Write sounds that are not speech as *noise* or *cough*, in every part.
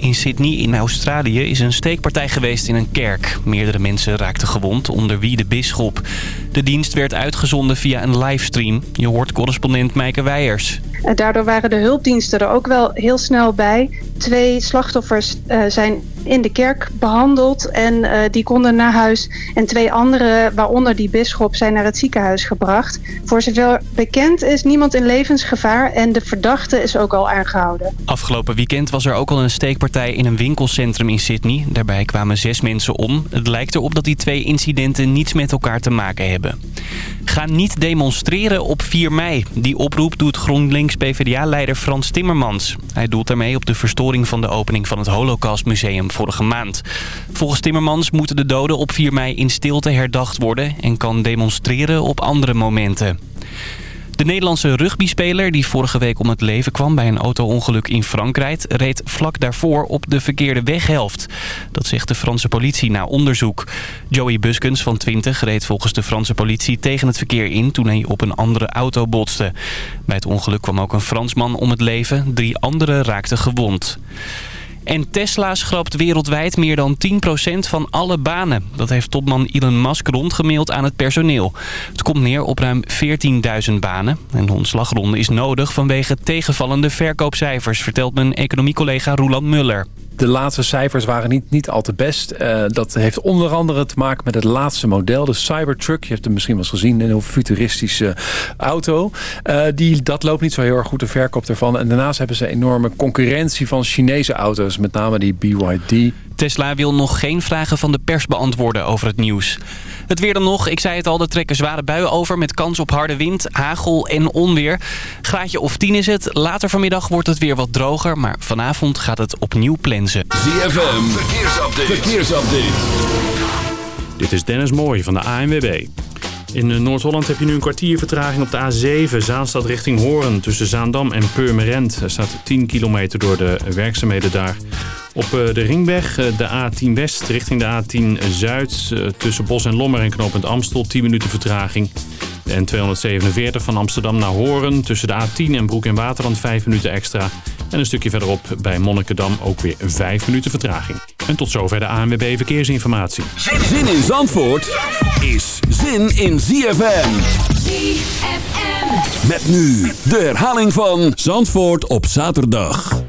In Sydney in Australië is een steekpartij geweest in een kerk. Meerdere mensen raakten gewond, onder wie de bisschop. De dienst werd uitgezonden via een livestream. Je hoort correspondent Meike Weijers. Daardoor waren de hulpdiensten er ook wel heel snel bij. Twee slachtoffers uh, zijn in de kerk behandeld en uh, die konden naar huis. En twee anderen, waaronder die bisschop, zijn naar het ziekenhuis gebracht. Voor zover bekend is niemand in levensgevaar en de verdachte is ook al aangehouden. Afgelopen weekend was er ook al een steekpartij in een winkelcentrum in Sydney. Daarbij kwamen zes mensen om. Het lijkt erop dat die twee incidenten niets met elkaar te maken hebben. Ga niet demonstreren op 4 mei. Die oproep doet GroenLinks-PVDA-leider Frans Timmermans. Hij doelt daarmee op de verstoring van de opening van het Holocaustmuseum vorige maand. Volgens Timmermans moeten de doden op 4 mei in stilte herdacht worden... en kan demonstreren op andere momenten. De Nederlandse rugbyspeler die vorige week om het leven kwam bij een auto-ongeluk in Frankrijk... reed vlak daarvoor op de verkeerde weghelft. Dat zegt de Franse politie na onderzoek. Joey Buskens van 20 reed volgens de Franse politie tegen het verkeer in... toen hij op een andere auto botste. Bij het ongeluk kwam ook een Fransman om het leven. Drie anderen raakten gewond. En Tesla schrapt wereldwijd meer dan 10% van alle banen. Dat heeft topman Elon Musk rondgemaild aan het personeel. Het komt neer op ruim 14.000 banen. En de ontslagronde is nodig vanwege tegenvallende verkoopcijfers... vertelt mijn economiecollega Roland Muller de laatste cijfers waren niet, niet al te best. Uh, dat heeft onder andere te maken met het laatste model, de Cybertruck. Je hebt hem misschien wel eens gezien, een heel futuristische auto. Uh, die, dat loopt niet zo heel erg goed, de verkoop ervan. En daarnaast hebben ze enorme concurrentie van Chinese auto's. Met name die BYD. Tesla wil nog geen vragen van de pers beantwoorden over het nieuws. Het weer dan nog. Ik zei het al, er trekken zware buien over met kans op harde wind, hagel en onweer. Graadje of 10 is het. Later vanmiddag wordt het weer wat droger, maar vanavond gaat het opnieuw plensen. ZFM, verkeersupdate. verkeersupdate. Dit is Dennis Mooij van de ANWB. In Noord-Holland heb je nu een kwartier vertraging op de A7 Zaanstad richting Hoorn. Tussen Zaandam en Purmerend. Er staat 10 kilometer door de werkzaamheden daar. Op eh, de ringweg, eh, de A10 West richting de A10 Zuid. Eh, tussen Bos en Lommer en knooppunt Amstel 10 minuten vertraging. De N247 van Amsterdam naar Horen. Tussen de A10 en Broek en Waterland 5 minuten extra. En een stukje verderop bij Monnikendam ook weer 5 minuten vertraging. En tot zover de ANWB Verkeersinformatie. Zin in Zandvoort is zin in ZFM. ZFM. Met nu de herhaling van Zandvoort op zaterdag.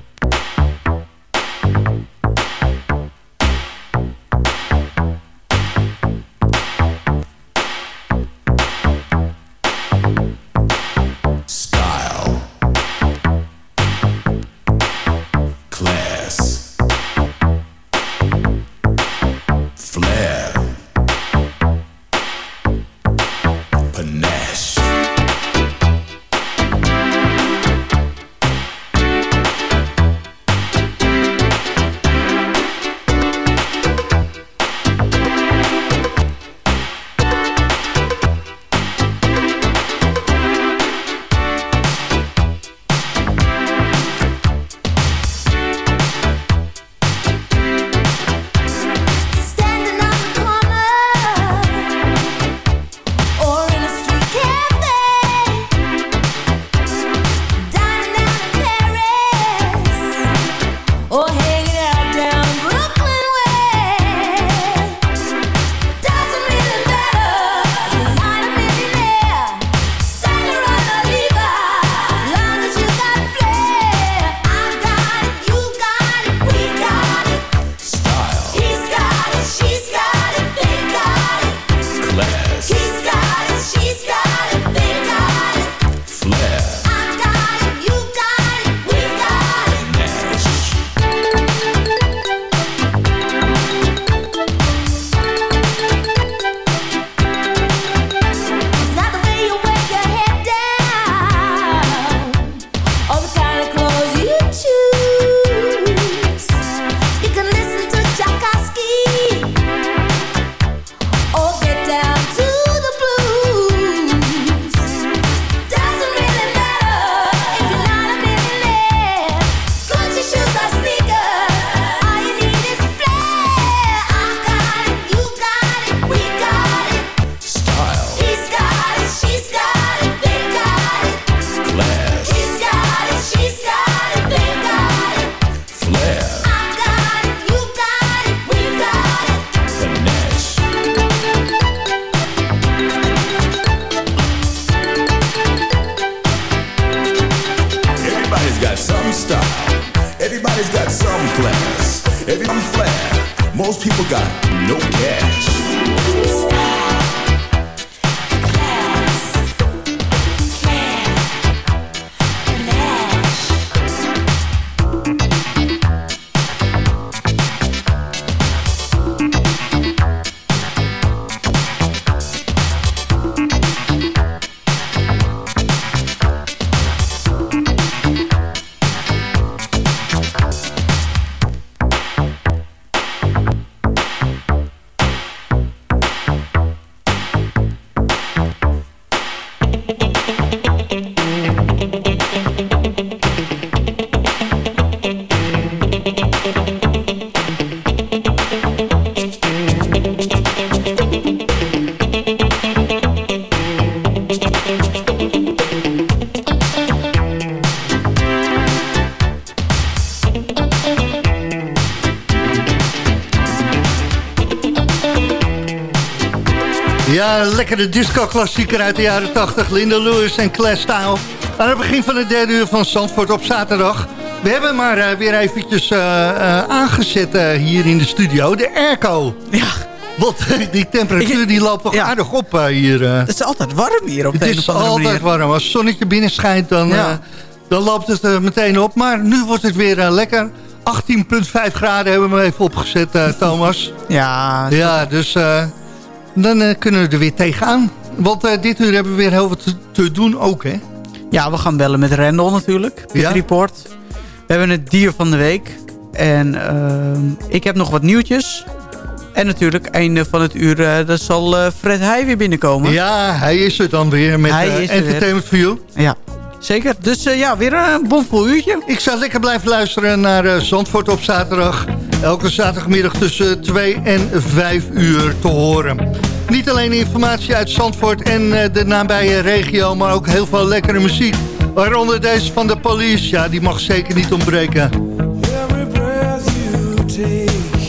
Lekkere disco-klassieker uit de jaren 80. Linda Lewis en Class Style. Aan het begin van het derde uur van Zandvoort op zaterdag. We hebben maar uh, weer eventjes uh, uh, aangezet hier in de studio. De airco. Ja. Want die temperatuur die loopt toch ja. aardig op hier. Het is altijd warm hier op het de Het is altijd manier. warm. Als het zonnetje binnen schijnt, dan, ja. dan loopt het meteen op. Maar nu wordt het weer lekker. 18,5 graden hebben we even opgezet, Thomas. ja. Ja, dus dan uh, kunnen we er weer tegenaan. Want uh, dit uur hebben we weer heel wat te, te, doen ook, hè? Ja, we gaan bellen met Rendel natuurlijk. Ja? Report. We hebben het dier van de week. En uh, ik heb nog wat nieuwtjes. En natuurlijk, einde van het uur, uh, dan zal Fred Heij weer binnenkomen. Ja, hij is er dan weer met Entertainment for You. Ja, zeker. Dus ja, weer een bomvol uurtje. Ik zou lekker blijven luisteren naar Zandvoort op zaterdag. Elke zaterdagmiddag tussen 2 en 5 uur te horen. Niet alleen informatie uit Zandvoort en de nabije regio, maar ook heel veel lekkere muziek. Waaronder deze van de Police, ja, die mag zeker niet ontbreken. Every breath you take.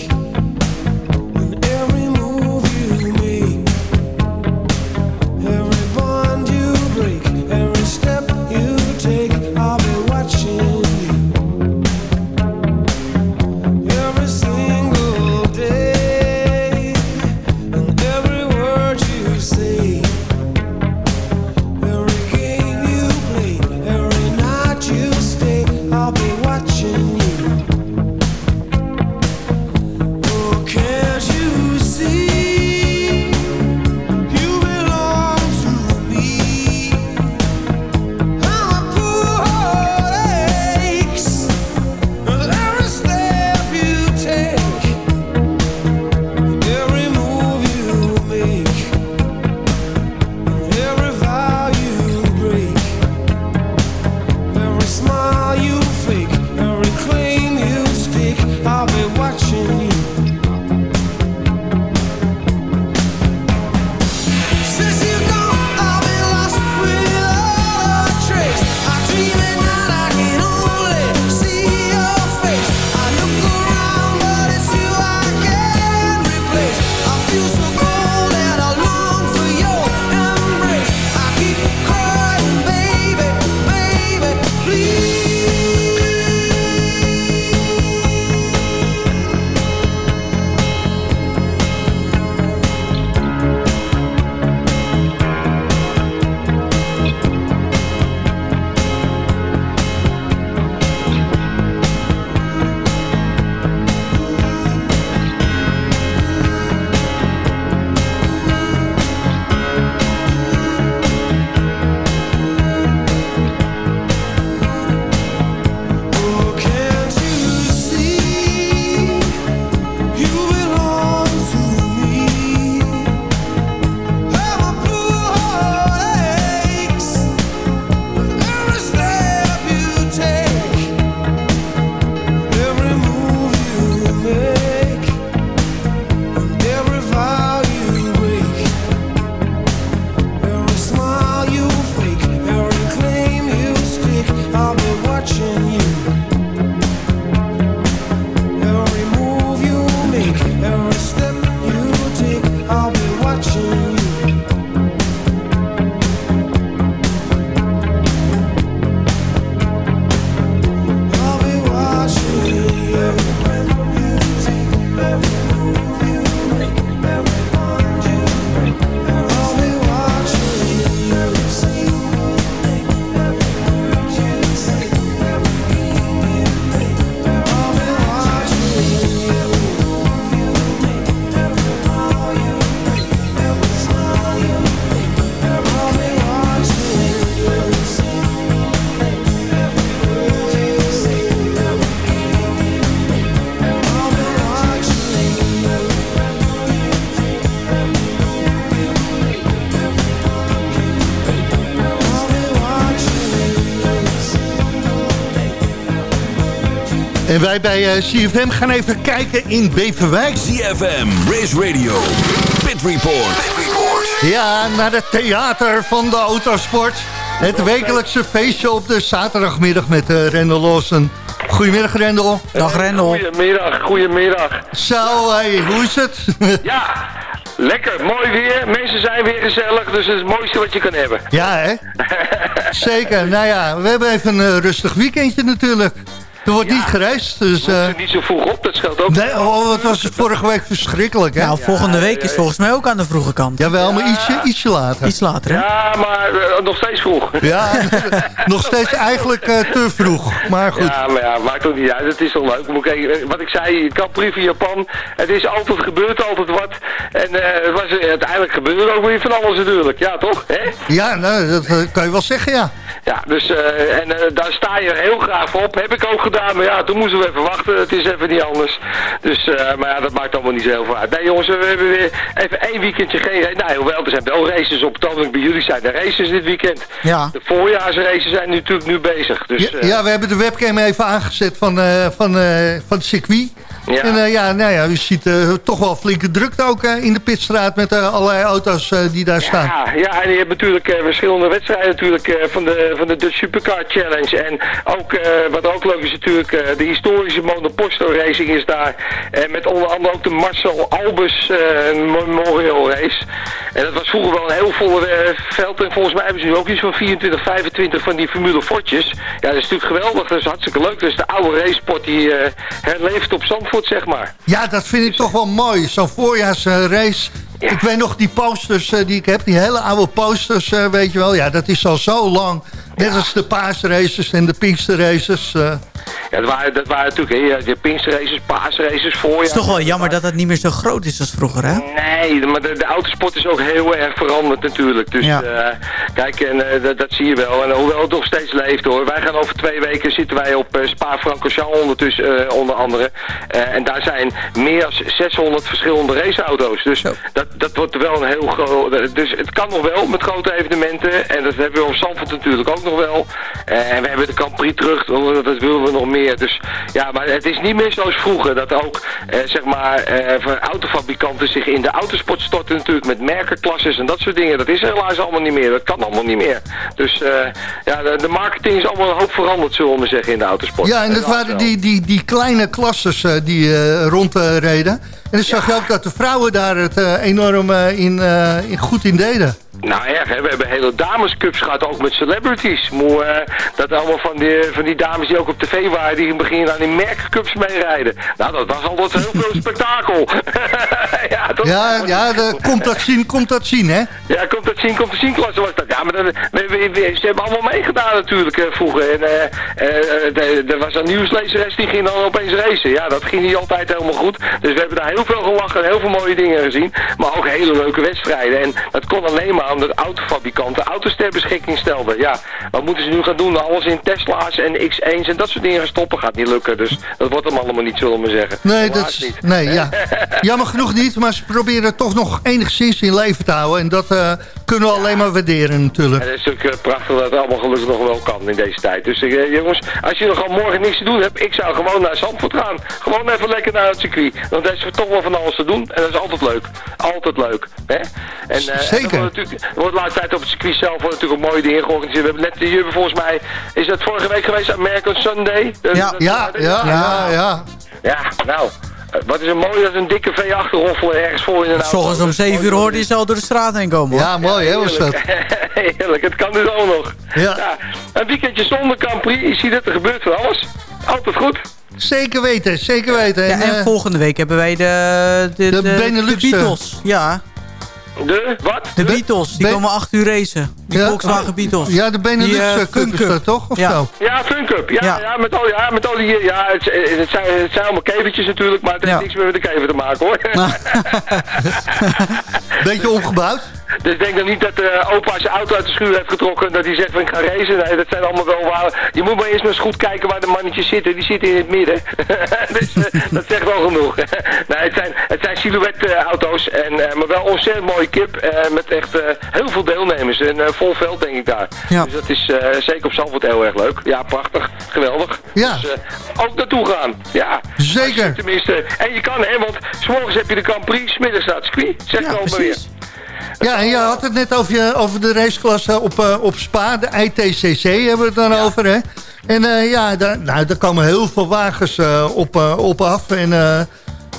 En wij bij eh, CFM gaan even kijken in Beverwijk. CFM, Race Radio, Pit Report. Ja, naar het theater van de autosport. Het wekelijkse feestje op de zaterdagmiddag met uh, Rendel Lawson. Goedemiddag Rendel. Dag Rendel. Goedemiddag, goedemiddag. Zo, hey, hoe is het? *laughs* Ja, lekker, mooi weer. Mensen zijn weer gezellig, dus het is het mooiste wat je kan hebben. Ja, hè? *laughs* Zeker. Nou ja, we hebben even een eh, rustig weekendje natuurlijk. Er wordt niet gereisd, dus... Uh... eh, niet zo vroeg op, dat scheelt ook. Nee, oh, wat was het vorige week verschrikkelijk, hè? Nou, volgende week is volgens mij ook aan de vroege kant. Jawel, maar ietsje, ietsje later. Iets later, hè? Ja, maar eh, nog steeds vroeg. Ja, *laughs* nog steeds eigenlijk eh, te vroeg, maar goed. Ja, maar ja, maakt ook niet uit. Het is toch leuk. Moet ik even- wat ik zei, Capri van Japan. Het is altijd gebeurd, altijd wat. En eh, het was uiteindelijk gebeurde ook weer van alles natuurlijk. Ja, toch? Hè? Ja, nou, dat kan je wel zeggen, ja. Ja, dus eh, en eh, daar sta je heel graag op. Heb ik ook gedaan, maar ja, toen moesten we even wachten. Het is even niet anders. Dus, eh, maar ja, dat maakt allemaal niet zo heel veel uit. Nee jongens, we hebben weer even één weekendje geen... Nou, hoewel, er zijn wel races op het ogenblik. Bij jullie zijn er races dit weekend. Ja. De voorjaarsraces zijn natuurlijk nu bezig. Dus, Ja, eh, ja, we hebben de webcam even aangezet van, eh, van, eh, van het circuit. Ja. En eh, ja, nou ja, u ziet eh, toch wel flinke drukte ook eh, in de pitstraat met allerlei auto's die daar staan. Ja, ja, en je hebt natuurlijk verschillende wedstrijden natuurlijk, van, de, van de Dutch Supercar Challenge. En ook, wat ook leuk is natuurlijk, de historische Monoposto Racing is daar. En met onder andere ook de Marcel Albus Memorial Race. En dat was vroeger wel een heel volle veld. En volgens mij hebben ze nu ook iets van 24, 25 van die Formule Fortjes. Ja, dat is natuurlijk geweldig. Dat is hartstikke leuk. Dus de oude racesport die herleeft op Zandvoort, zeg maar. Ja, dat vind ik toch wel mooi. Zo'n voorjaarsrace. Ja. Ik weet nog die posters eh, die ik heb, die hele oude posters, eh, weet je wel. Ja, dat is al zo lang. Net als de paasraces en de pinksterraces. eh. Ja, dat waren, dat waren natuurlijk hè, de Pinksterraces, paasraces, voorjaar. Het is toch wel jammer dat het niet meer zo groot is als vroeger, hè? Nee, maar de, de autosport is ook heel erg veranderd natuurlijk. Dus Ja. eh, kijk, en, eh, dat, dat zie je wel. En hoewel het nog steeds leeft hoor. Wij gaan over twee weken zitten wij op eh, Spa-Francorchamps ondertussen, eh, onder andere. Eh, en daar zijn meer dan 600 verschillende raceauto's. Dus dat, dat wordt wel een heel groot... Dus het kan nog wel met grote evenementen. En dat hebben we op Zandvoort natuurlijk ook nog wel. Eh, en we hebben de Prix terug. Dat willen we nog meer. Dus ja, maar het is niet meer zoals vroeger. Dat ook, eh, zeg maar, eh, voor autofabrikanten zich in de autosport storten natuurlijk met merkenklasses en dat soort dingen. Dat is helaas allemaal niet meer. Dat kan allemaal niet meer. Dus eh, ja, de, de marketing is allemaal een hoop veranderd, zullen we maar zeggen, in de autosport. Ja, en dat waren die, die, die kleine klasses eh, die eh, rondreden. en dan zag je ook dat de vrouwen daar het eh, enorm eh, in, eh, in goed in deden. Nou erg, hè? we hebben hele damescups gehad, ook met celebrities. Moe, eh, dat allemaal van die, van die dames die ook op tv waren, die in het begin aan die merkcups meerijden. Nou, dat was altijd heel veel spektakel. *laughs* ja, dat, Ja, ja de, komt dat zien, komt dat zien, hè? Ja, komt dat zien, komt dat zien klasse was dat. Ja, maar dat, we, we- we- ze hebben allemaal meegedaan natuurlijk eh, vroeger. En eh, er was een nieuwslezeres die ging dan opeens racen. Ja, dat ging niet altijd helemaal goed. Dus we hebben daar heel veel gelachen en heel veel mooie dingen gezien. Maar ook hele leuke wedstrijden. En dat kon alleen maar omdat autofabrikanten auto's ter beschikking stelden. Ja, wat moeten ze nu gaan doen? Alles in Tesla's en X1's en dat soort dingen gaan stoppen gaat niet lukken. Dus dat wordt hem allemaal niet, zullen we maar zeggen. Nee, dat is, niet. nee ja. *laughs* jammer genoeg niet, maar ze proberen het toch nog enigszins in leven te houden. En dat eh, kunnen we alleen maar waarderen natuurlijk. En het is natuurlijk eh, prachtig dat het allemaal gelukkig nog wel kan in deze tijd. Dus eh, jongens, als je nog gewoon morgen niks te doen hebt, ik zou gewoon naar Zandvoort gaan. Gewoon even lekker naar het circuit. Want daar is toch wel van alles te doen. En dat is altijd leuk. Altijd leuk. Hè? En, eh, Zeker. En er wordt natuurlijk, wordt de laatste tijd op het circuit zelf natuurlijk ook mooie dingen georganiseerd. We hebben net, hebben volgens mij, is dat vorige week geweest, American Sunday? Ja. Ja, ja, ja, ja. Ja, nou. Eh, Wat is er mooi dat een dikke V8 roffelen ergens voor in een auto. S'ochtends om Dat is 7 uur hoorde je ze al door de straat heen komen, hoor. Ja, mooi hè was dat. *laughs* Heerlijk. Het kan dus ook nog. Ja. Een weekendje zonder Grand Prix, je ziet het, er gebeurt van alles. Altijd goed. Zeker weten, zeker weten. Ja, en eh, volgende week hebben wij de, de, de de, Benelux, de Beatles. Ja, De, wat? de Beatles. Die komen 8 uur racen. Die Ja. Volkswagen Beatles. ja, de Benelux eh, eh, Cup is dat toch? Of Ja. zo? Ja, Fun Cup. Ja, ja. Ja. met al, ja, met al die... Ja, het, het, zijn, het zijn allemaal kevertjes natuurlijk, maar het heeft Ja. niks meer met de kever te maken hoor. *laughs* Beetje omgebouwd. Dus ik denk dan niet dat eh opa zijn auto uit de schuur heeft getrokken en dat hij zegt van ik ga racen. Nee, dat zijn allemaal wel waar. Je moet maar eerst maar eens goed kijken waar de mannetjes zitten. Die zitten in het midden. *laughs* dus eh, dat zegt wel genoeg. *laughs* nee, het zijn, het zijn silhouette-auto's, en eh, maar wel ontzettend mooie kip. met echt heel veel deelnemers en vol veld denk ik daar. Ja. Dus dat is zeker op Zandvoort heel erg leuk. Ja, prachtig. geweldig. Ja. Dus ook naartoe gaan. Ja. Zeker. Je Tenminste, en je kan, hè, want s morgens heb je de Grand Prix, 's middags staat het circuit. Zeg Ja, maar weer. Ja, en je had het net over, je, over de raceklasse op, eh, op Spa, de ITCC hebben we het dan over, hè? En eh, ja, daar, nou, daar komen heel veel wagens eh, op, op af. En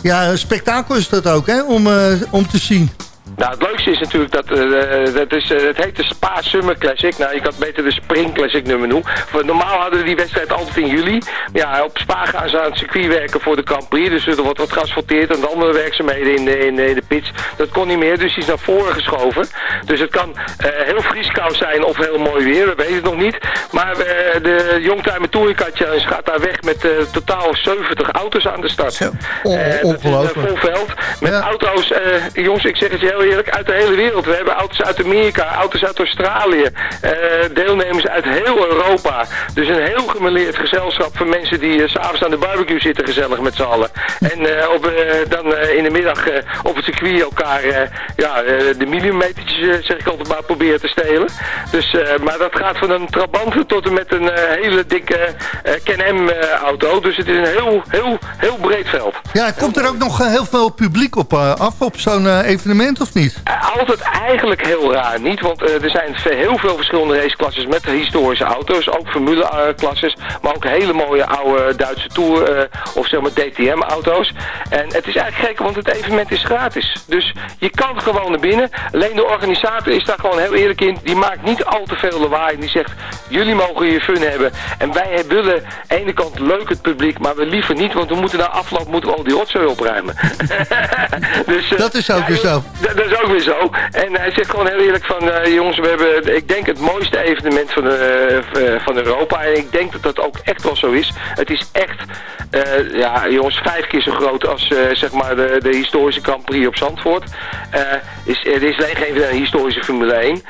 ja, een spektakel is dat ook, hè, om, om te zien. Nou, het leukste is natuurlijk dat, eh, dat is, eh, het heet de Spa Summer Classic. Nou, je kan het beter de Spring Classic nummer noemen. Normaal hadden we die wedstrijd altijd in juli. Ja, op Spa gaan ze aan het circuit werken voor de Grand Prix. Dus er wordt wat geasfalteerd en de andere werkzaamheden in de, in, de- in de pits. Dat kon niet meer, dus die is naar voren geschoven. Dus het kan heel vrieskou zijn of heel mooi weer, we weten het nog niet. Maar de Youngtimer Touring Challenge gaat daar weg met totaal 70 auto's aan de start. Zo. On- dat is een ongelooflijk. vol veld. Met Ja. auto's, jongens, ik zeg het je heel uit de hele wereld. We hebben auto's uit Amerika, auto's uit Australië, eh, deelnemers uit heel Europa. Dus een heel gemeleerd gezelschap van mensen die s s'avonds aan de barbecue zitten gezellig met z'n allen. En eh, op, dan in de middag op het circuit elkaar ja, de millimetertjes, zeg ik altijd maar, proberen te stelen. Dus, maar dat gaat van een Trabant tot en met een hele dikke Can-Am auto. Dus het is een heel, heel, heel breed veld. Ja, komt er ook nog heel veel publiek op af op zo'n evenement, of niet? Uh, Altijd eigenlijk heel raar niet, want uh, er zijn heel veel verschillende raceklasses met historische auto's, ook formule-klasses, maar ook hele mooie oude Duitse Tour uh, of zeg maar DTM-auto's. En het is eigenlijk gek, want het evenement is gratis. Dus je kan gewoon naar binnen. Alleen de organisator is daar gewoon heel eerlijk in. Die maakt niet al te veel lawaai. Die zegt, jullie mogen je fun hebben. En wij willen aan de ene kant leuk het publiek, maar we liever niet, want we moeten na afloop moeten we al die rotzooi opruimen. *laughs* dus, dat is ook ja, weer zo. Dat, is ook weer zo. En hij zegt gewoon heel eerlijk van, uh, jongens, we hebben, ik denk het mooiste evenement van, uh, van Europa. En ik denk dat dat ook echt wel zo is. Het is echt, ja jongens, vijf keer zo groot als zeg maar de, de historische Grand Prix op Zandvoort. is, er is alleen geen historische Formule 1.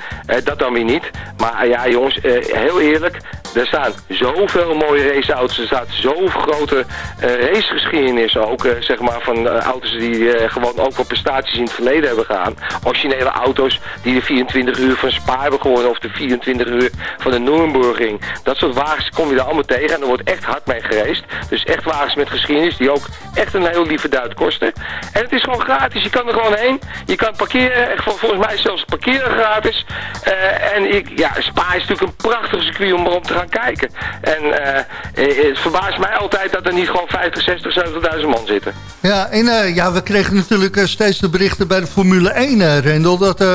dat dan weer niet. Maar ja jongens, heel eerlijk, er staan zoveel mooie raceauto's. Er staat zo'n grote racegeschiedenis ook, zeg maar, van auto's die gewoon ook wel prestaties in het verleden hebben gedaan. Originele auto's die de 24 uur van Spa hebben gewonnen of de 24 uur van de Nürburgring. Dat soort wagens kom je daar allemaal tegen en er wordt echt hard mee gereisd. Dus echt wagens met geschiedenis die ook echt een heel lieve duit kosten. En het is gewoon gratis, je kan er gewoon heen. Je kan parkeren, echt volgens mij zelfs parkeren gratis. En ik, ja, Spa is natuurlijk een prachtig circuit om erom te gaan kijken. En uh, het verbaast mij altijd dat er niet gewoon 50, 60, 70.000 man zitten. Ja, en uh, ja, we kregen natuurlijk steeds de berichten bij de Formule 1, uh, Rendel, dat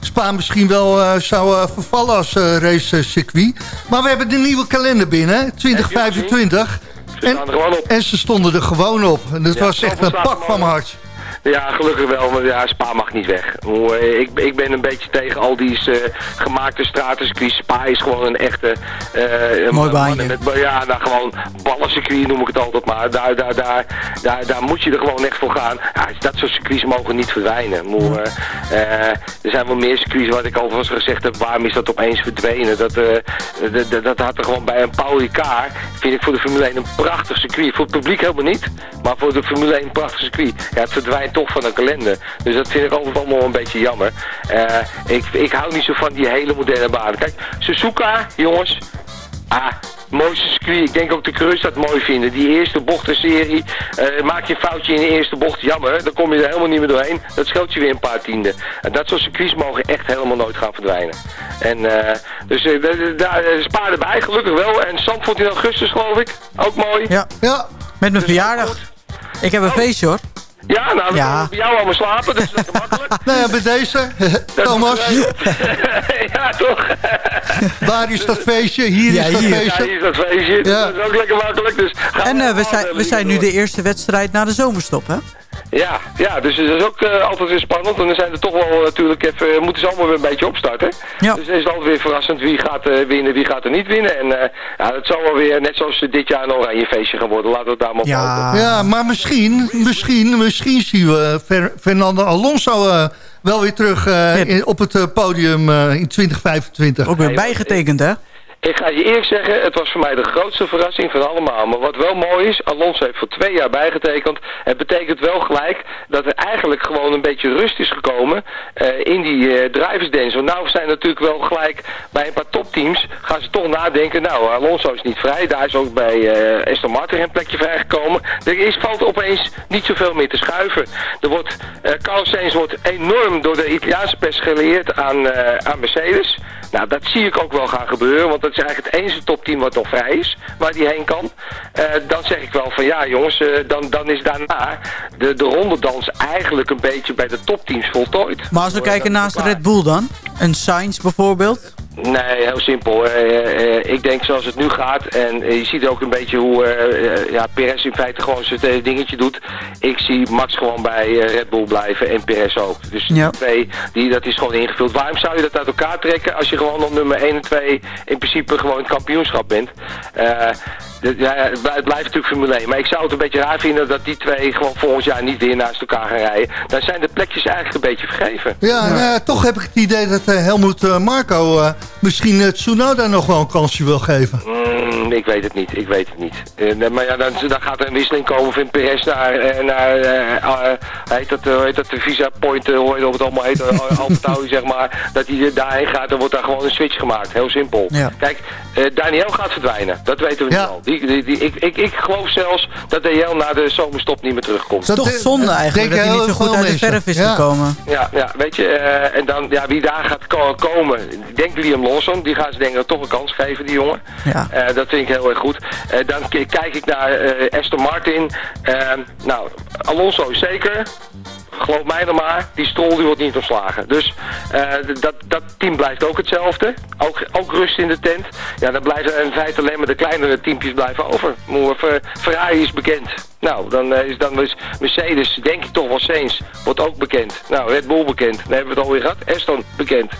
Spa misschien wel zou vervallen als racecircuit. Maar we hebben de nieuwe kalender binnen, 2025. En, en, ze stonden er gewoon op. En dat ja, was echt een pak van mijn hart. Ja, gelukkig wel, maar ja, Spa mag niet weg. Ik, ik ben een beetje tegen al die uh, gemaakte stratencircuits. Spa is gewoon een echte... Uh, Mooi baantje. Met, ja, nou gewoon ballencircuit noem ik het altijd maar. Daar, daar, daar, daar, daar moet je er gewoon echt voor gaan. Ja, dat soort circuits mogen niet verdwijnen. Maar, uh, er zijn wel meer circuits wat ik al gezegd heb. Waarom is dat opeens verdwenen? Dat, dat, dat had er gewoon bij een Paul Ricard. Vind ik voor de Formule 1 een prachtig circuit. Voor het publiek helemaal niet. Maar voor de Formule 1 een prachtig circuit. Ja, het verdwijnt toch van een kalender. Dus dat vind ik altijd allemaal een beetje jammer. Uh, ik, ik hou niet zo van die hele moderne banen. Kijk, Suzuka, jongens. Ah, mooiste circuit. Ik denk ook de Cruz dat mooi vinden. Die eerste bochtenserie. Uh, maak je een foutje in de eerste bocht, jammer. Dan kom je er helemaal niet meer doorheen. Dat scheelt je weer een paar tienden. En dat soort circuits mogen echt helemaal nooit gaan verdwijnen. En uh, dus uh, daar spaar erbij, gelukkig wel. En Zandvoort in augustus, geloof ik. Ook mooi. Ja, ja. met mijn verjaardag. Ik heb een oh. feestje hoor. Ja, nou, ja. bij jou allemaal slapen, dus dat is *laughs* makkelijk. nou ja, bij deze, Thomas. *laughs* ja, toch? *laughs* Waar is dat feestje? Hier ja, is dat hier. feestje. Ja, hier is dat feestje. Ja. Dat is ook lekker makkelijk. Dus en uh, we zijn, we zijn nu de eerste wedstrijd na de zomerstop, hè? Ja, ja, dus dat is ook uh, altijd weer spannend. En dan zijn er toch wel natuurlijk even, moeten ze allemaal weer een beetje opstarten. Ja. Dus dan is het altijd weer verrassend wie gaat uh, winnen, wie gaat er niet winnen. En uh, ja, dat zal wel weer, net zoals dit jaar een oranje feestje gaan worden. Laten we het daar maar ja. Houden. Ja, maar misschien, misschien, misschien zien we Fer Fernando Alonso wel weer terug in, op het podium in 2025. Ook weer bijgetekend, hè? Ik ga je eerlijk zeggen, het was voor mij de grootste verrassing van allemaal. Maar wat wel mooi is, Alonso heeft voor twee jaar bijgetekend. Het betekent wel gelijk dat er eigenlijk gewoon een beetje rust is gekomen eh, in die eh drivers dance. Want nou zijn natuurlijk wel gelijk bij een paar topteams, gaan ze toch nadenken, nou Alonso is niet vrij. Daar is ook bij eh Aston Martin een plekje vrijgekomen. Er is, valt opeens niet zoveel meer te schuiven. Er wordt, Carlos Sainz wordt enorm door de Italiaanse pers geleerd aan, aan Mercedes. Nou, dat zie ik ook wel gaan gebeuren, want dat is eigenlijk het enige topteam wat nog vrij is, waar die heen kan. Eh, dan zeg ik wel van ja jongens, eh, dan, dan is daarna de, de rondedans eigenlijk een beetje bij de topteams voltooid. Maar als we kijken naast. Red Bull dan? Een Sainz bijvoorbeeld? Nee, heel simpel. Eh, eh, ik denk zoals het nu gaat, en je ziet ook een beetje hoe eh, ja, Perez in feite gewoon zijn dingetje doet. Ik zie Max gewoon bij Red Bull blijven en Perez ook. Dus Ja. die twee, die, dat is gewoon ingevuld. Waarom zou je dat uit elkaar trekken als je gewoon op nummer 1 en 2 in principe gewoon het kampioenschap bent? Ja, het blij- het blijft natuurlijk Formule 1. Maar ik zou het een beetje raar vinden dat die twee gewoon volgend jaar niet weer naast elkaar gaan rijden. Dan zijn de plekjes eigenlijk een beetje vergeven. Ja, nou toch heb ik het idee dat eh, Helmoet eh, Marco eh, misschien uh, Tsunoda nog wel een kansje wil geven. Mm, ik weet het niet, ik weet het niet. Eh, maar ja, dan, dan gaat er een wisseling komen van Perez naar, naar heet dat, eh, heet dat de Visa Point, hoe heet dat het allemaal heet, *laughs* uh, Alpentauri zeg maar, dat hij daarheen gaat, dan wordt daar gewoon een switch gemaakt. Heel simpel. Ja. Kijk, eh, Daniel gaat verdwijnen, dat weten we Ja. nu al. Die, die, die, ik, ik, ik geloof zelfs dat Daniel na de zomerstop niet meer terugkomt. Dat Toch de- zonde eigenlijk dat hij niet zo goed uit de verf is Ja. gekomen. Ja, ja, weet je, eh, en dan, ja, wie daar gaat ko- komen, ik denk Liam Lawson, die gaan ze denk ik toch een kans geven, die jongen. Ja. Eh, dat vind ik heel erg goed. Eh, dan kijk ik naar eh, Aston Martin. Nou, Alonso is zeker. Geloof mij dan maar, die Stroll die wordt niet ontslagen. Dus eh, dat, dat team blijft ook hetzelfde. Ook, ook rust in de tent. Ja, dan blijven in feite alleen maar de kleinere teampjes blijven over. Maar Fer- Ferrari is bekend. Nou, dan eh, is dan Mercedes, denk ik toch wel Sainz, wordt ook bekend. Nou, Red Bull bekend. Dan hebben we het alweer gehad. Aston bekend.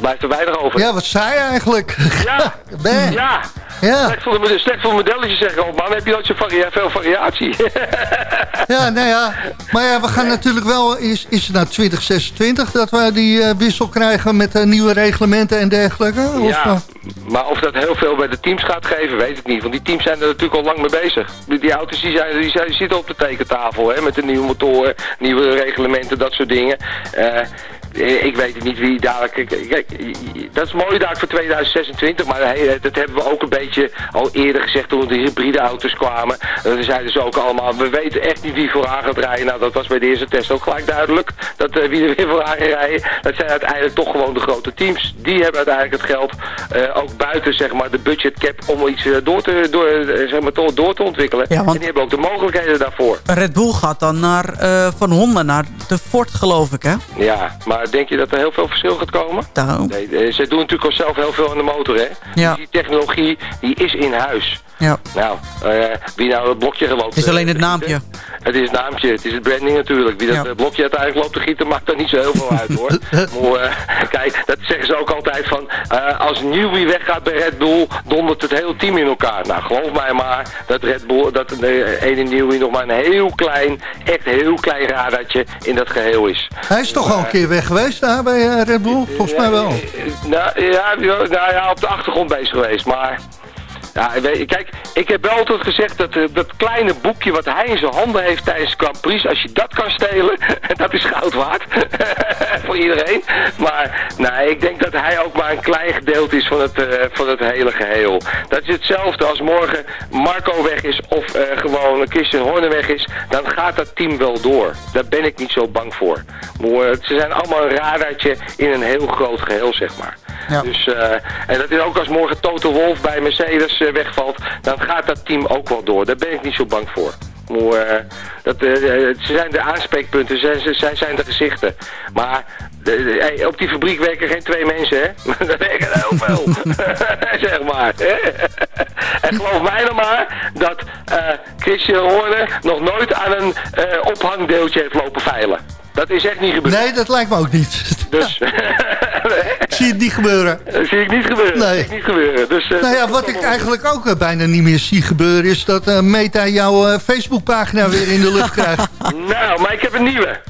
Blijft er weinig over. Ja, wat saai eigenlijk. Ja, *laughs* Ben. ja. Ja. Slecht voor de, slecht voor modelletjes zeggen maar dan heb je nooit zo varia veel variatie. *laughs* Ja, nou ja. Maar ja, we gaan natuurlijk wel... Is, is het nou 2026 dat we die eh, wissel krijgen met eh, nieuwe reglementen en dergelijke? Of, ja, eh, maar of dat heel veel bij de teams gaat geven, weet ik niet. Want die teams zijn er natuurlijk al lang mee bezig. Die, die auto's die zijn, die, zijn, die zitten op de tekentafel, hè, met de nieuwe motoren, nieuwe reglementen, dat soort dingen. Eh, ik weet het niet wie dadelijk... Kijk, dat is mooi dadelijk voor 2026, maar dat hebben we ook een beetje al eerder gezegd toen de hybride auto's kwamen. Eh, Dan zeiden ze ook allemaal, we weten echt niet wie vooraan gaat rijden. Nou, dat was bij de eerste test ook gelijk duidelijk. Dat eh, wie er weer *laughs* vooraan gaat rijden, dat zijn uiteindelijk toch gewoon de grote teams. Die hebben uiteindelijk het geld, eh, ook buiten zeg maar de budgetcap, om iets eh, door, te, door, eh, zeg maar, door, door te ontwikkelen. Ja, want- En die hebben ook de mogelijkheden daarvoor. Red Bull gaat dan naar, eh, van Honda naar de Ford, geloof ik, hè? Ja, maar denk je dat er heel veel verschil gaat komen? Nou, Nee, eh, ze doen natuurlijk al zelf heel veel aan de motor, hè? Ja. Dus die technologie, die is in huis. Ja. Nou, eh, wie nou het blokje geloopt... Het is alleen het naampje. Het is het naampje, het is het branding natuurlijk. Wie dat Ja. eh, blokje uiteindelijk loopt te gieten, maakt er niet zo heel veel uit hoor. *laughs* maar eh, kijk, dat zeggen ze ook altijd van... eh, als Newey weggaat bij Red Bull, dondert het hele team in elkaar. Nou, geloof mij maar dat Red Bull, dat de ene Newey nog maar een heel klein, echt heel klein radartje in dat geheel is. hij is toch al een keer weg geweest daar bij Red Bull? Volgens mij wel. Nou ja, nou ja, op de achtergrond bezig geweest, maar... Ja, kijk, ik heb wel altijd gezegd dat eh, dat kleine boekje wat hij in zijn handen heeft tijdens de Grand als je dat kan stelen, *laughs* dat is goud waard. *laughs* Voor iedereen. Maar nee, ik denk dat hij ook maar een klein gedeelte is van het, eh, van het hele geheel. Dat is hetzelfde als morgen Marco weg is of eh, gewoon Christian Horner weg is, dan gaat dat team wel door. Daar ben ik niet zo bang voor. Ze zijn allemaal een radartje in een heel groot geheel, zeg maar. Dus, eh, en dat is ook als morgen Toto Wolf bij Mercedes eh, wegvalt, dan gaat dat team ook wel door. Daar ben ik niet zo bang voor. Maar, eh, dat, ze zijn de aanspreekpunten, zij zijn de gezichten. Maar op die fabriek werken geen twee mensen, hè? *laughs* Daar werken er heel veel. *laughs* zeg maar. *laughs* en geloof mij dan maar dat Christian Horner nog nooit aan een ophangdeeltje heeft lopen veilen. Dat is echt niet gebeurd. Nee, dat lijkt me ook niet. Dus *laughs* Ik zie het niet gebeuren. dat zie ik niet gebeuren. Nee. Ik niet gebeuren. Dus, eh, Nou ja, wat ik eigenlijk ook eh, bijna niet meer zie gebeuren... is dat eh, Meta jouw eh, Facebookpagina weer in de lucht krijgt. *laughs* Nou, maar ik heb een nieuwe.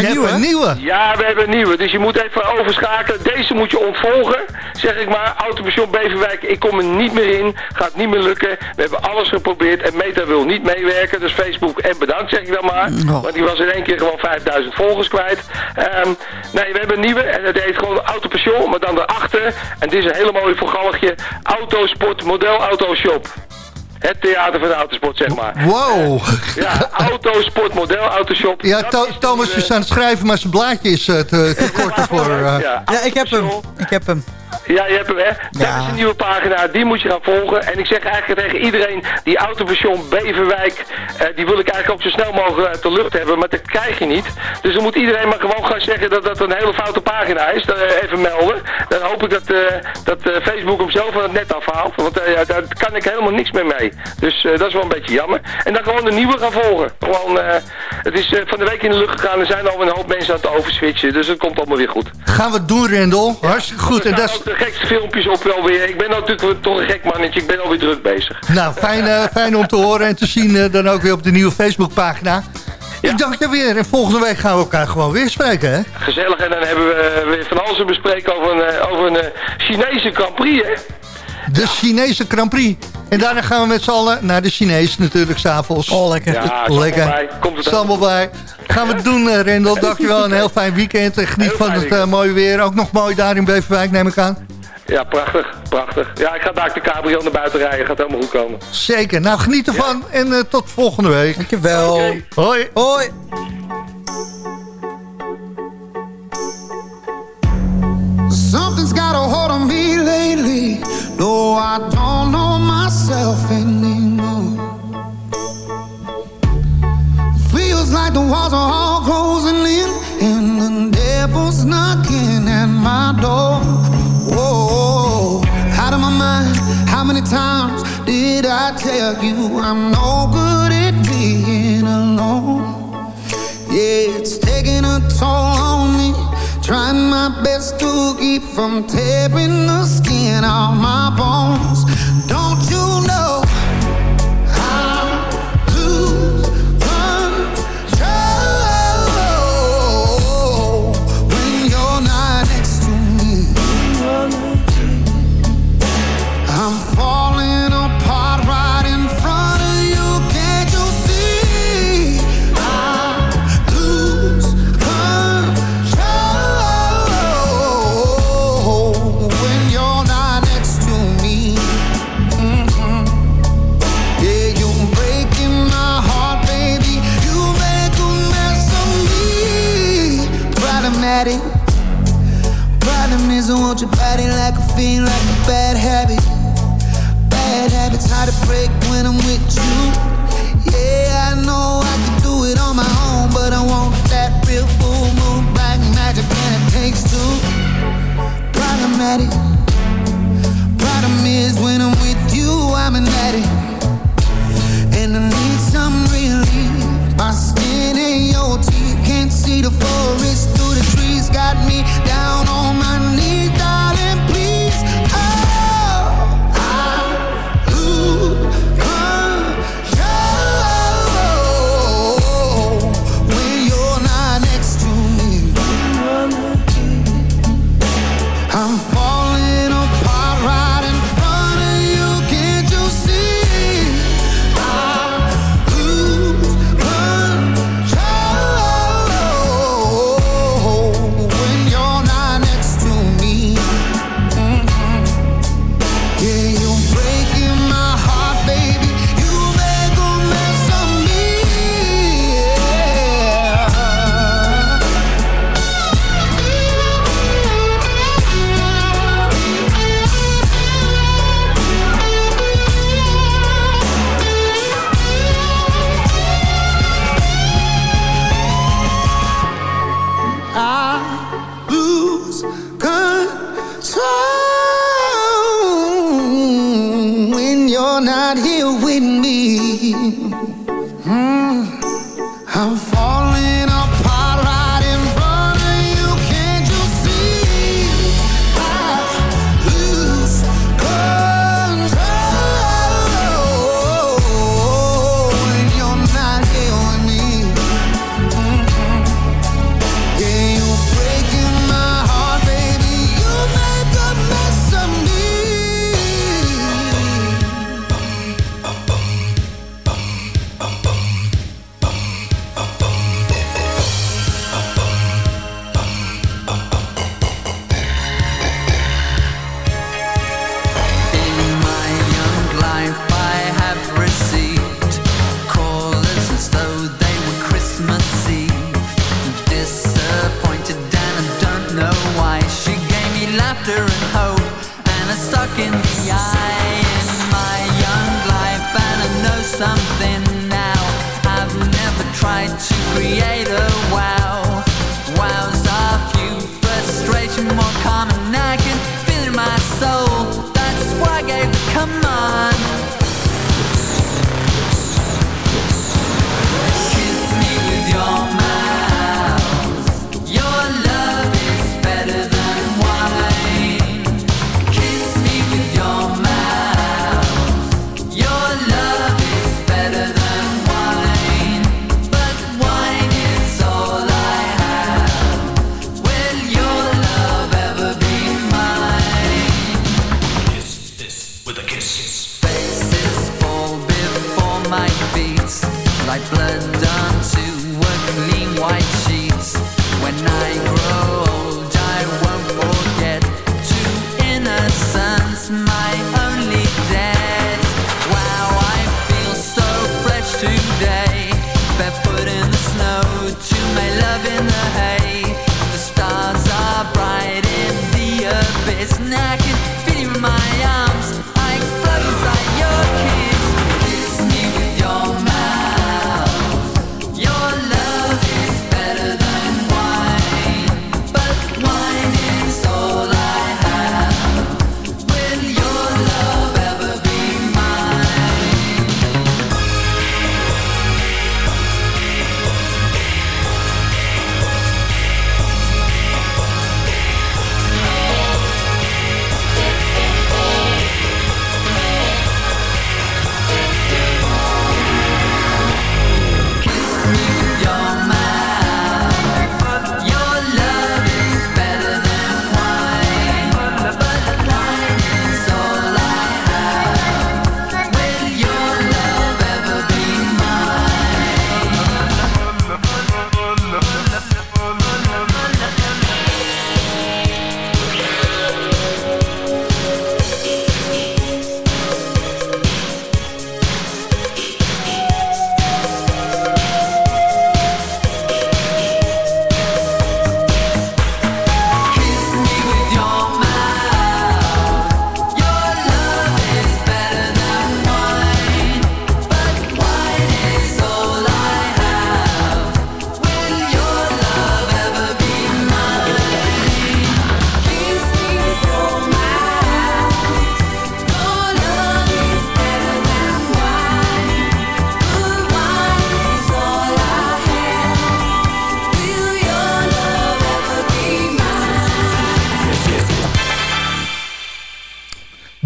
Je hebt een nieuwe. Ja, we hebben een nieuwe. Dus je moet even overschakelen. Deze moet je ontvolgen. Zeg ik maar, Autopension Beverwijk, ik kom er niet meer in. Gaat niet meer lukken. We hebben alles geprobeerd. En Meta wil niet meewerken. Dus Facebook en bedankt zeg ik dan maar. Oh. Want die was in één keer gewoon 5000 volgers kwijt. Ehm, nee, we hebben een nieuwe. En dat heet gewoon Autopension. Maar dan daarachter. En dit is een hele mooie vergalligje. Autosport Model Auto Shop. Het theater van de autosport, zeg maar. Wow. Ja, autosport, model, autoshop. Ja, Thomas is aan het schrijven, maar zijn blaadje is eh, te, te *laughs* kort ervoor. eh. Ja, Ja, ik heb hem. Ik heb hem. Ja, je hebt hem, hè? Dat Ja. is een nieuwe pagina, die moet je gaan volgen. En ik zeg eigenlijk tegen iedereen, die autopension Beverwijk, eh, die wil ik eigenlijk ook zo snel mogelijk uit de lucht hebben, maar dat krijg je niet. Dus dan moet iedereen maar gewoon gaan zeggen dat dat een hele foute pagina is, dan, eh, even melden. Dan hoop ik dat, eh, dat eh, Facebook hem zelf van het net afhaalt, want eh, daar kan ik helemaal niks meer mee. Dus eh, dat is wel een beetje jammer. En dan gewoon de nieuwe gaan volgen. Gewoon, eh, het is eh, van de week in de lucht gegaan, er zijn al een hoop mensen aan het overswitchen, dus het komt allemaal weer goed. Gaan we doen, Rendel. Hartstikke goed. En dat ook de gekste filmpjes op wel weer. Ik ben natuurlijk toch een gek mannetje. Ik ben alweer druk bezig. nou, fijn, eh, fijn om te horen en te zien eh, dan ook weer op de nieuwe Facebookpagina. Ik dank je weer. En volgende week gaan we elkaar gewoon weer spreken, hè? Gezellig. En dan hebben we eh, weer van alles te bespreken over een, over een Chinese Grand Prix, hè? De Chinese Grand Prix. En daarna gaan we met z'n allen naar de Chinees natuurlijk s'avonds. Oh, lekker. Ja, lekker. bij. Komt het bij. Gaan we het doen, eh, Rendel. Dankjewel. Een heel fijn weekend. En geniet van het eh, mooie weer. Ook nog mooi daar in Beverwijk, neem ik aan. Ja, prachtig. Prachtig. Ja, ik ga daar de cabrio naar buiten rijden. Gaat helemaal goed komen. Zeker. Nou, geniet ervan. En eh, tot volgende week. Dankjewel. Hoi. Hoi. Something's got a hold on me. No, I don't know myself anymore. Feels like the walls are all closing in, and the devil's knocking at my door. Whoa, out of my mind. How many times did I tell you I'm no good at being alone? Yeah, it's taking a toll on me. Trying my best to keep from tearing the skin off my bones. Don't you know?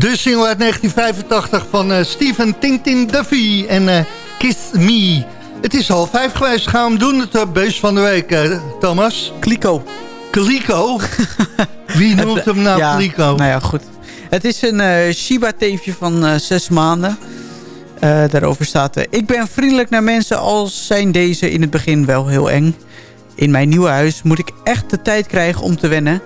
De single uit 1985 van eh, Stephen Tintin Duffy en eh, Kiss Me. Het is al vijf geweest. Gaan we hem doen, het uh, beest van de week, eh, Thomas? Kliko. Kliko? *laughs* Wie noemt hem nou ja, Kliko? Nou ja, goed. Het is een eh, Shiba-teefje van eh, zes maanden. Eh, daarover staat... eh, ik ben vriendelijk naar mensen als zijn deze in het begin wel heel eng. In mijn nieuwe huis moet ik echt de tijd krijgen om te wennen.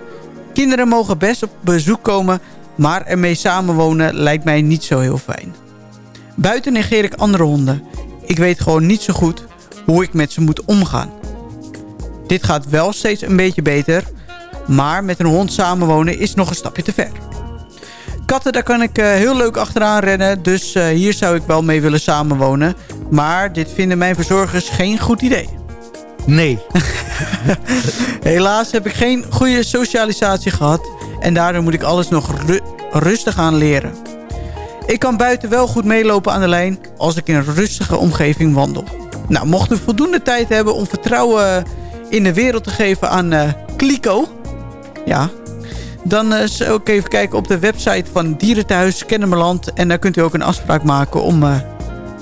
Kinderen mogen best op bezoek komen... maar ermee samenwonen lijkt mij niet zo heel fijn. Buiten negeer ik andere honden. Ik weet gewoon niet zo goed hoe ik met ze moet omgaan. Dit gaat wel steeds een beetje beter... maar met een hond samenwonen is nog een stapje te ver. Katten, daar kan ik eh, heel leuk achteraan rennen. Dus eh, hier zou ik wel mee willen samenwonen. Maar dit vinden mijn verzorgers geen goed idee. Nee. *laughs* Helaas heb ik geen goede socialisatie gehad. En daardoor moet ik alles nog ru- rustig aan leren. Ik kan buiten wel goed meelopen aan de lijn als ik in een rustige omgeving wandel. Nou, mocht u voldoende tijd hebben om vertrouwen in de wereld te geven aan eh Kliko... Ja, dan eh, zou ik even kijken op de website van Dierenthuis Kennemerland. En daar kunt u ook een afspraak maken om eh,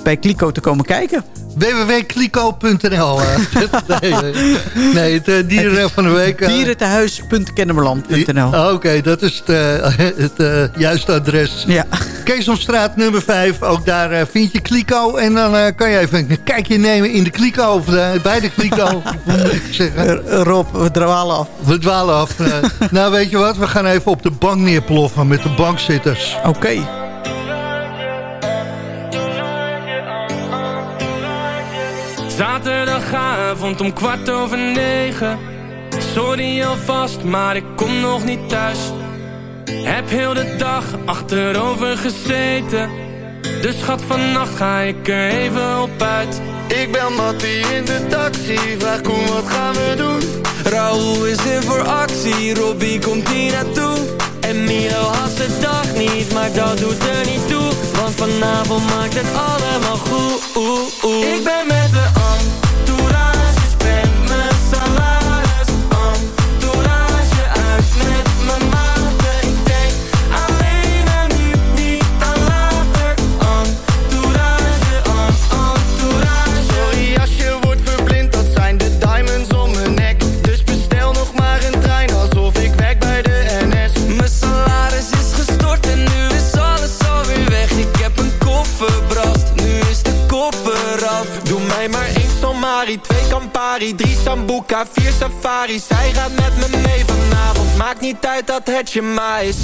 bij Kliko te komen kijken. www.kliko.nl eh. *laughs* nee, nee. nee, het eh, dieren van de week. eh, Dierentehuis.kennemerland.nl Oké, dat is het, eh, het eh, juiste adres. Ja. Keesomstraat nummer 5, ook daar eh, vind je Kliko. En dan eh, kan je even een kijkje nemen in de Kliko, of de, bij de. *laughs* Eh, Rob, we dwalen af. We dwalen af. Eh, *laughs* nou, weet je wat, we gaan even op de bank neerploffen met de bankzitters. Oké. Zaterdagavond om kwart over negen Sorry alvast, maar ik kom nog niet thuis Heb heel de dag achterover gezeten. Dus schat, vannacht ga ik er even op uit. Ik ben Mattie in de taxi, vraag Koen wat gaan we doen? Raoul is in voor actie, Robbie komt hier naartoe. En Milo had de dag niet, maar dat doet er niet toe. Want vanavond maakt het allemaal goed. Ik ben met de Drie Sambuca, vier Safari. Zij gaat met me mee vanavond, maakt niet uit dat het je maar is.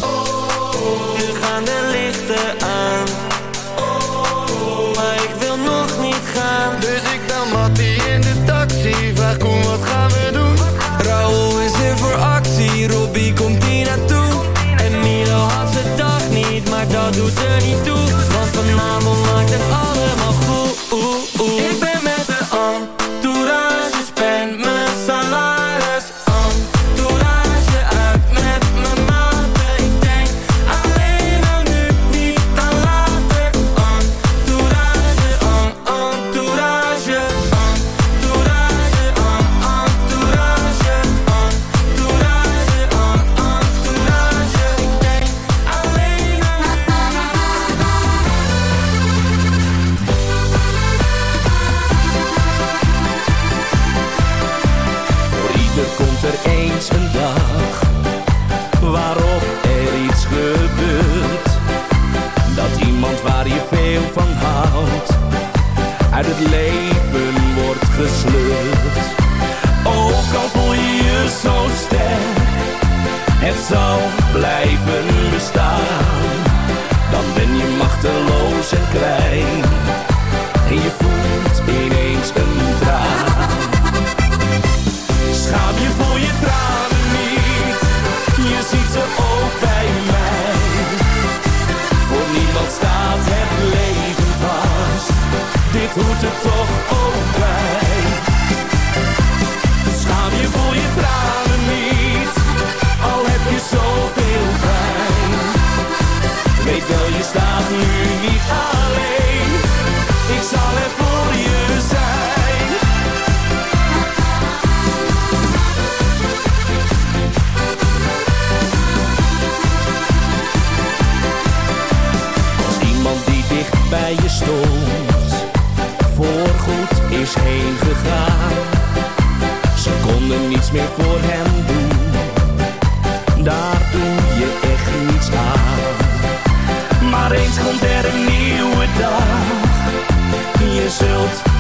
Nu gaan de lichten aan. Maar ik wil nog niet gaan. Dus ik bel Mattie in de taxi, vraag Koen wat gaan we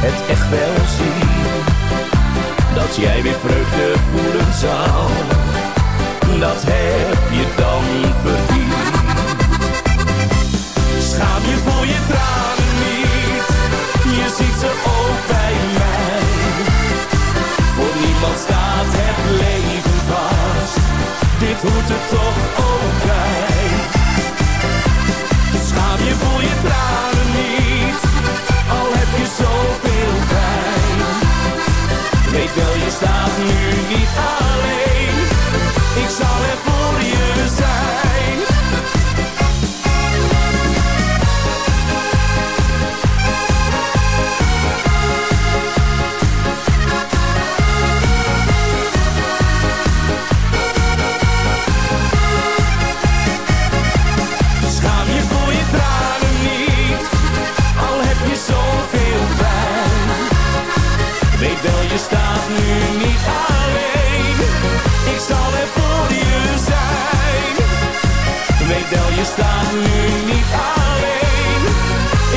het echt wel zien. Dat jij weer vreugde voelen zal. Dat heb je dan verdiend. Schaam je voor je tranen niet, je ziet ze ook bij mij. Voor niemand staat het leven vast, dit hoort er toch je je staat nu niet alleen,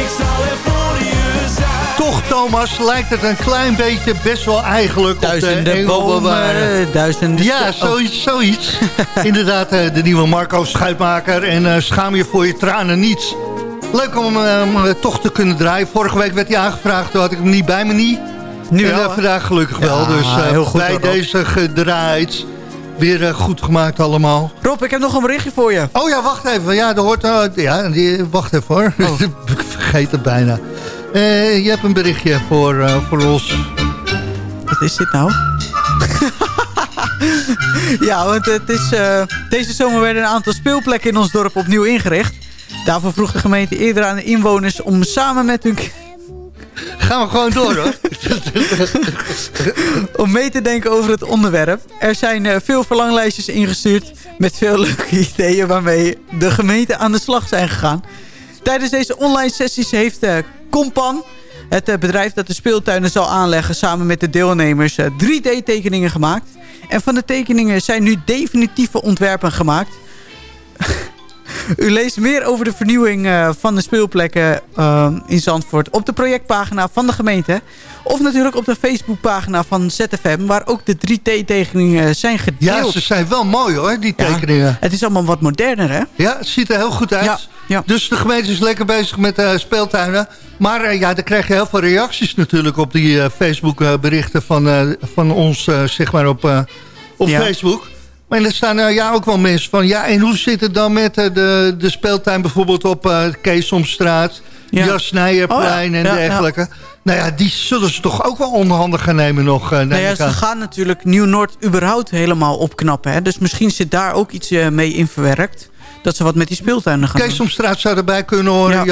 ik zal er voor je zijn. Toch, Thomas, lijkt het een klein beetje best wel eigenlijk op de Duizenden Engelbewaarder. bomen, duizenden... Ja, sto- zoiets. zoiets. *laughs* Inderdaad, eh, de nieuwe Marco Schuitmaker. En eh, schaam je voor je tranen niets. Leuk om hem eh, toch te kunnen draaien. Vorige week werd hij aangevraagd, toen had ik hem niet bij me niet. Nu en wel, eh, vandaag gelukkig Ja, wel. Dus eh, heel goed, bij hoor. deze gedraaid. Weer eh, goed gemaakt allemaal. Rob, ik heb nog een berichtje voor je. Oh ja, wacht even. Ja, er hoort, eh, ja die, wacht even hoor. Oh. *laughs* ik vergeet het bijna. Eh, je hebt een berichtje voor, voor ons. Wat is dit nou? *laughs* ja, want het is, deze zomer werden een aantal speelplekken in ons dorp opnieuw ingericht. Daarvoor vroeg de gemeente eerder aan de inwoners om samen met hun... Gaan we gewoon door hoor. *laughs* *laughs* om mee te denken over het onderwerp. Er zijn eh, veel verlanglijstjes ingestuurd met veel leuke *laughs* ideeën waarmee de gemeente aan de slag zijn gegaan. Tijdens deze online sessies heeft eh, Compan, het eh, bedrijf dat de speeltuinen zal aanleggen... samen met de deelnemers eh, 3D-tekeningen gemaakt. En van de tekeningen zijn nu definitieve ontwerpen gemaakt. *laughs* U leest meer over de vernieuwing eh, van de speelplekken eh, in Zandvoort... op de projectpagina van de gemeente. Of natuurlijk op de Facebookpagina van ZFM... waar ook de 3D-tekeningen zijn gedeeld. Ja, ze zijn wel mooi hoor, die tekeningen. Het is allemaal wat moderner, hè? Ja, het ziet er heel goed uit. Ja, ja. Dus de gemeente is lekker bezig met eh, speeltuinen. Maar ja, dan krijg je heel veel reacties natuurlijk op die eh, Facebook eh, berichten van, van ons, zeg maar, op, op. Facebook. Maar er staan eh, ja, ook wel mensen van... ja, en hoe zit het dan met eh, de, de speeltuin bijvoorbeeld op eh Keesomstraat... Ja. Jasnijerplein Oh ja, en ja, dergelijke. Nou ja, die zullen ze toch ook wel onderhanden gaan nemen nog, Nou ja, ze aan. gaan natuurlijk Nieuw-Noord überhaupt helemaal opknappen. Hè? Dus misschien zit daar ook iets mee in verwerkt. Dat ze wat met die speeltuinen gaan doen. Keesomstraat zou erbij kunnen horen. Ja.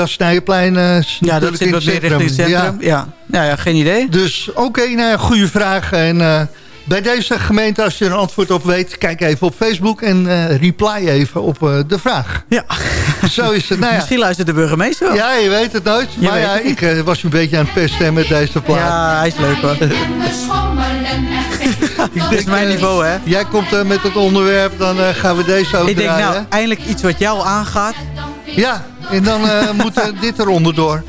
Ja, dat zit wat meer richting het centrum. Ja. Ja. Ja, geen idee. Dus oké, nou ja, goede vraag. En bij deze gemeente, als je er een antwoord op weet... kijk even op Facebook en eh, reply even op eh, de vraag. Ja. *laughs* Zo is het. Nou ja. Misschien luistert de burgemeester wel. Ja, je weet het nooit. Je maar ja, ik eh, was een beetje aan het pesten met deze plaat. Ja, hij is leuk hoor. *laughs* Dit is mijn niveau, hè? Jij komt met het onderwerp, dan eh, gaan we deze ook Ik denk, draaien. nou, eindelijk iets wat jou aangaat. Ja, en dan eh, *laughs* moet dit eronder door.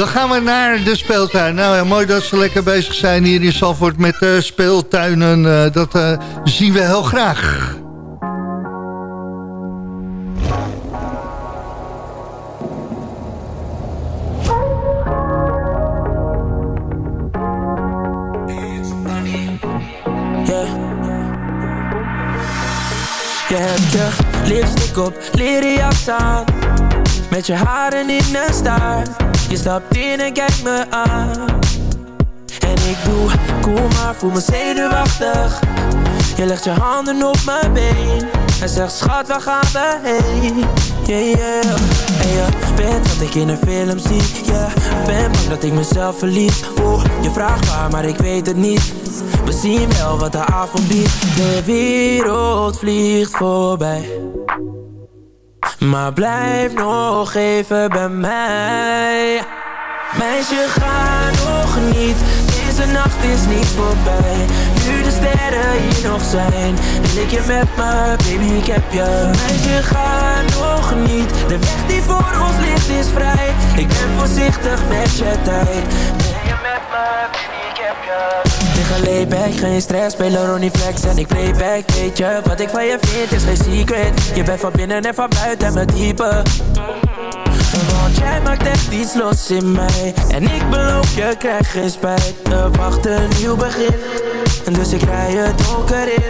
Dan gaan we naar de speeltuin. Nou ja, mooi dat ze lekker bezig zijn hier in Zalvoort met eh, speeltuinen. Eh, dat eh, zien we heel graag. Je hebt je lipstick op, leren jas aan Met je haren in een staart Je stapt in en kijkt me aan. En ik doe cool maar voel me zenuwachtig. Je legt je handen op mijn been En zegt schat waar gaan we heen? Yeah, yeah. En je bent wat ik in een film zie. Yeah, ben bang dat ik mezelf verlies. Oeh, je vraagt waar maar ik weet het niet. We zien wel wat de avond biedt. De wereld vliegt voorbij Maar blijf nog even bij mij. Meisje, ga nog niet. Deze nacht is niet voorbij. Nu de sterren hier nog zijn. Wil ik je met me, baby, ik heb je. Meisje, ga nog niet. De weg die voor ons ligt is vrij. Ik ben voorzichtig met je tijd. Ben je met me, baby, ik heb je Liggen layback, geen stress, spelen Ronnie Flex. En ik playback Weet je, wat ik van je vind? Is geen secret. Je bent van binnen en van buiten mijn type. Want jij maakt echt iets los in mij. En ik beloof je krijg geen spijt. Er wacht een nieuw begin. En dus ik rij het donker in.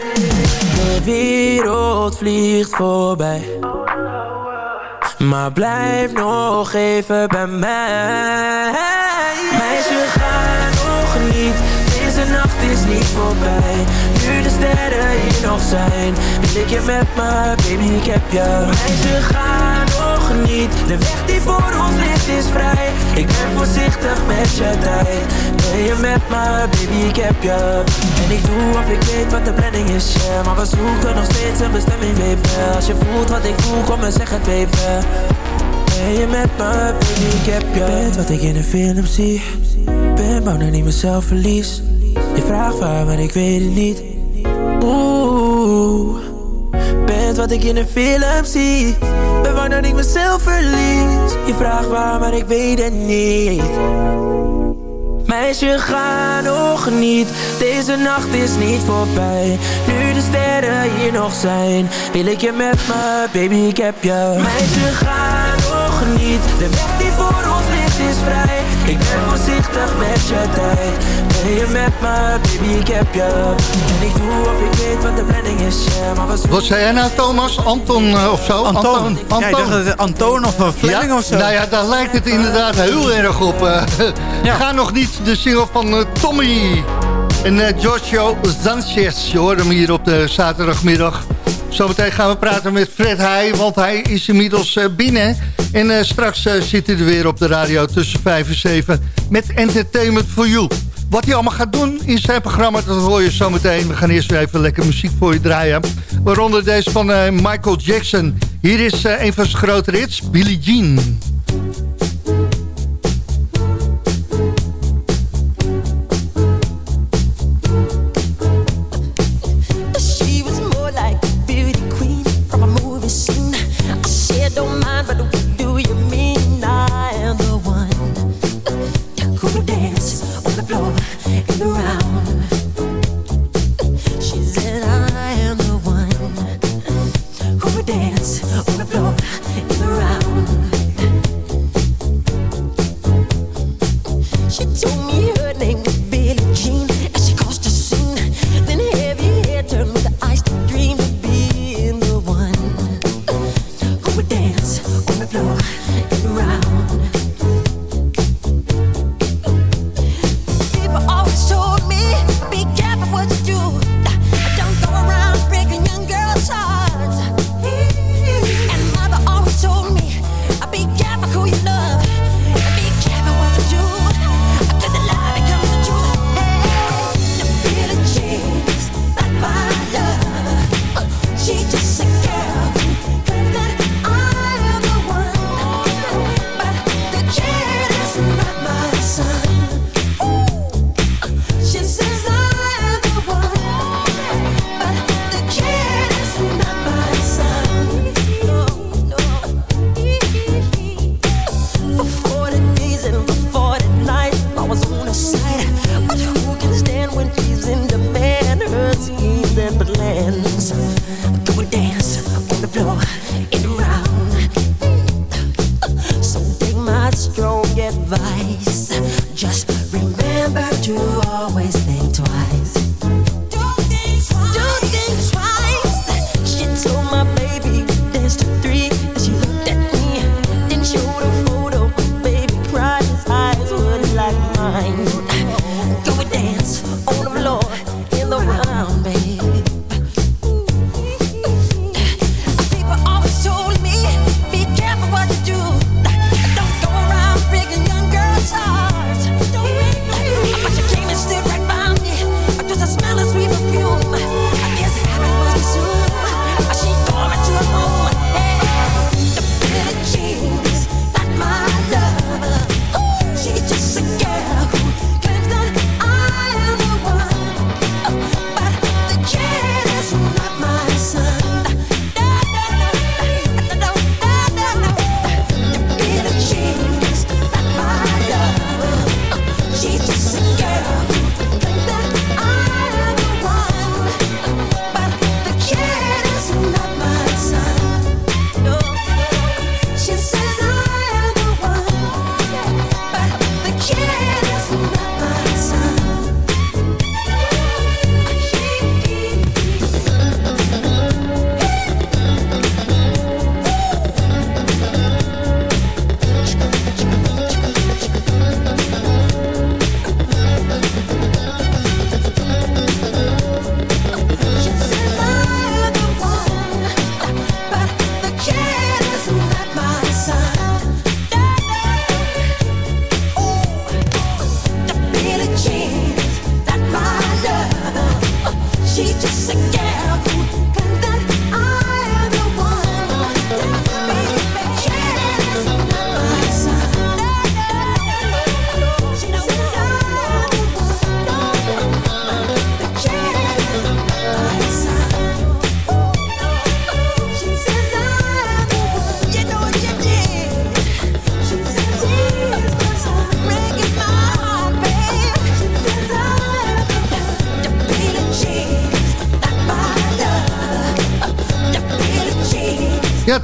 De wereld vliegt voorbij. Maar blijf nog even bij mij is niet voorbij. Nu de sterren hier nog zijn Wil ik je met me, baby ik heb je Meisje ga nog niet. De weg die voor ons ligt is vrij. Ik ben voorzichtig met je tijd. Ben je met me, baby ik heb je En ik doe of ik weet wat de planning is, yeah Maar we zoeken nog steeds een bestemming, baby. Als je voelt wat ik voel, kom en zeg het, baby. Ben je met me, baby ik heb je Weet wat ik in een film zie. Ben bang dat ik mezelf verlies Je vraagt waar, maar ik weet het niet. Oeh Bent wat ik in een film zie. Ben bang dat ik mezelf verlies. Je vraagt waar, maar ik weet het niet. Meisje, ga nog niet. Deze nacht is niet voorbij. Nu de sterren hier nog zijn Wil ik je met me, baby, ik heb je. Meisje, ga nog niet. De weg die voor ons ligt is vrij ik ben voorzichtig met je tijd Ben je met me, baby, ik heb je En ik doe of ik weet wat de planning is. Wat zei jij nou, Thomas? Anton eh, of zo? Anton. Anton. Ja, ik dacht Anton of een Fleming ja? of zo. Nou ja, daar lijkt het inderdaad heel erg op. Uh, *laughs* ja. Ga nog niet, de single van Tommy. En Giorgio Sanchez, je hoort hem hier op de zaterdagmiddag... Zometeen gaan we praten met Fred Heij, want hij is inmiddels eh, binnen. En eh, straks eh, zit hij er weer op de radio tussen 5 en 7 met Entertainment for You. Wat hij allemaal gaat doen in zijn programma, dat hoor je zometeen. We gaan eerst weer even lekker muziek voor je draaien. Waaronder deze van Michael Jackson. Hier is een van zijn grote hits, Billie Jean.